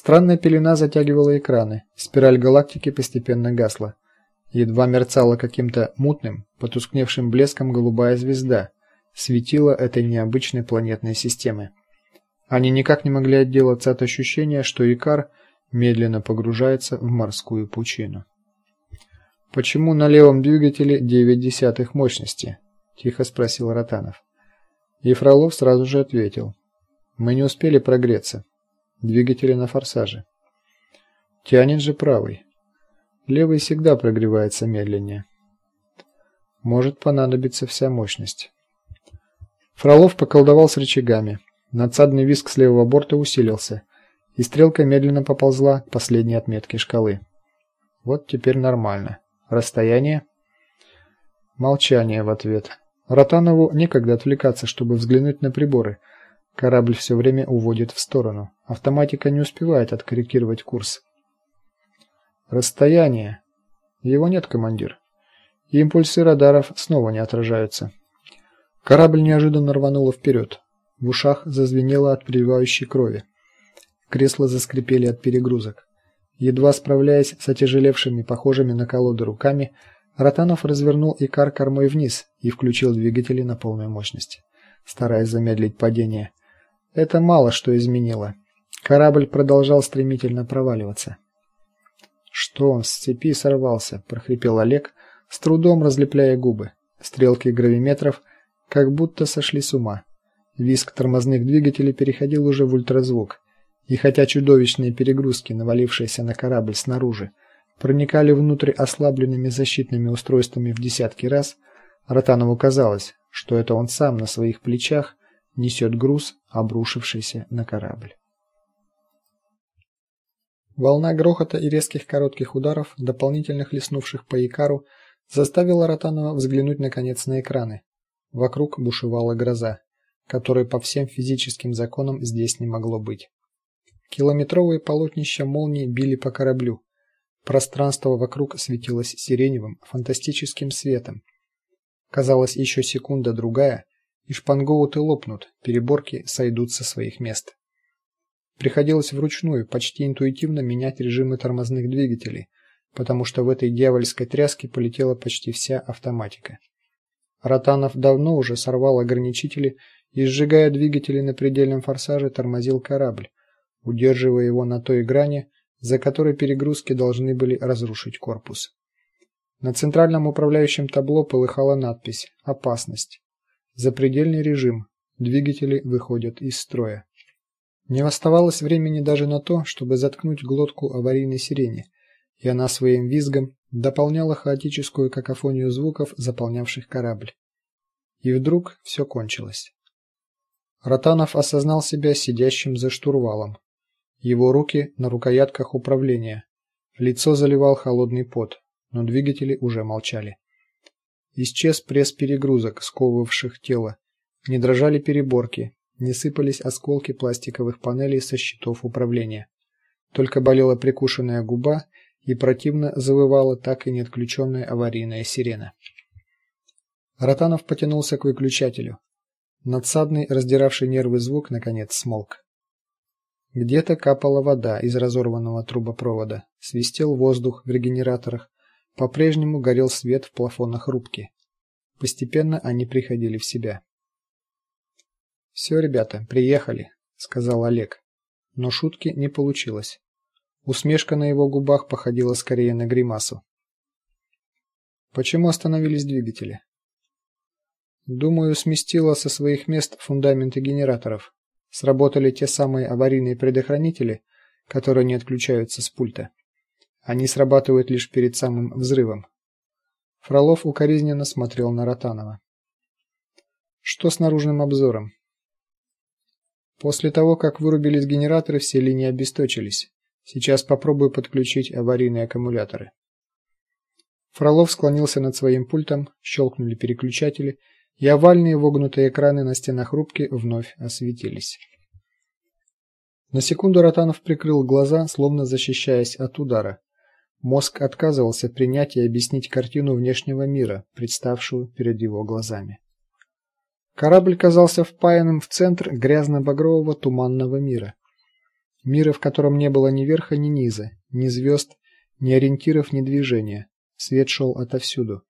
Странная пелена затягивала экраны. Спираль галактики постепенно гасла. Едва мерцала каким-то мутным, потускневшим блеском голубая звезда, светила этой необычной планетной системы. Они никак не могли отделаться от ощущения, что Икар медленно погружается в морскую пучину. Почему на левом двигателе 9 десятых мощности? тихо спросил Ротанов. И Фролов сразу же ответил: Мы не успели прогреться. Двигатели на форсаже. Тянет же правый. Левый всегда прогревается медленнее. Может понадобиться вся мощность. Фролов поколдовал с рычагами. Надсадный визг с левого борта усилился, и стрелка медленно поползла к последней отметке шкалы. Вот теперь нормально. Расстояние молчание в ответ. Ротанову некогда отвлекаться, чтобы взглянуть на приборы. Корабль все время уводит в сторону. Автоматика не успевает откорректировать курс. Расстояние. Его нет, командир. Импульсы радаров снова не отражаются. Корабль неожиданно рвануло вперед. В ушах зазвенело от приливающей крови. Кресла заскрипели от перегрузок. Едва справляясь с отяжелевшими, похожими на колоды руками, Ротанов развернул Икар кормой вниз и включил двигатели на полную мощность, стараясь замедлить падение. Это мало что изменило. Корабль продолжал стремительно проваливаться. Что он с цепи сорвался, прохрипел Олег, с трудом разлепляя губы. Стрелки гравиметров как будто сошли с ума. Визг тормозных двигателей переходил уже в ультразвук. И хотя чудовищные перегрузки, навалившиеся на корабль снаружи, проникали внутрь ослабленными защитными устройствами в десятки раз, Ротанову казалось, что это он сам на своих плечах несет груз, обрушившийся на корабль. Волна грохота и резких коротких ударов, дополнительно хлестнувших по Икару, заставила Ротанова взглянуть наконец на экраны. Вокруг бушевала гроза, которой по всем физическим законам здесь не могло быть. Километровые полотнища молний били по кораблю, Пространство вокруг светилось сиреневым, фантастическим светом. Казалось, еще секунда другая, и шпангоуты лопнут, переборки сойдут со своих мест. Приходилось вручную, почти интуитивно менять режимы тормозных двигателей, потому что в этой дьявольской тряске полетела почти вся автоматика. Ротанов давно уже сорвал ограничители и сжигая двигатели на предельном форсаже, тормозил корабль, удерживая его на той грани, за которой перегрузки должны были разрушить корпус. На центральном управляющем табло полыхала надпись: "Опасность. Запредельный режим. Двигатели выходят из строя". Не оставалось времени даже на то, чтобы заткнуть глотку аварийной сирене, и она своим визгом дополняла хаотическую какофонию звуков, заполнявших корабль. И вдруг все кончилось. Ротанов осознал себя сидящим за штурвалом, его руки на рукоятках управления. Лицо заливал холодный пот, но двигатели уже молчали. Исчез пресс перегрузок, сковывавших тело. Не дрожали переборки, не сыпались осколки пластиковых панелей со щитов управления. Только болела прикушенная губа и противно завывала так и не отключенная аварийная сирена. Ротанов потянулся к выключателю. Надсадный, раздиравший нервы звук наконец смолк. Где-то капала вода из разорванного трубопровода, свистел воздух в регенераторах, по-прежнему горел свет в плафонах рубки. Постепенно они приходили в себя. «Все, ребята, приехали, сказал Олег. Но шутки не получилось. Усмешка на его губах походила скорее на гримасу. Почему остановились двигатели? Думаю, сместило со своих мест фундаменты генераторов. Сработали те самые аварийные предохранители, которые не отключаются с пульта. Они срабатывают лишь перед самым взрывом. Фролов укоризненно смотрел на Ротанова. Что с наружным обзором? После того, как вырубились генераторы, все линии обесточились. Сейчас попробую подключить аварийные аккумуляторы. Фролов склонился над своим пультом, щелкнули переключатели, и овальные вогнутые экраны на стенах рубки вновь осветились. На секунду Ротанов прикрыл глаза, словно защищаясь от удара. Мозг отказывался принять и объяснить картину внешнего мира, представшую перед его глазами. Корабль казался впаянным в центр грязно-багрового туманного мира. Мира, в котором не было ни верха, ни низа, ни звезд, ни ориентиров, ни движения. Свет шел отовсюду.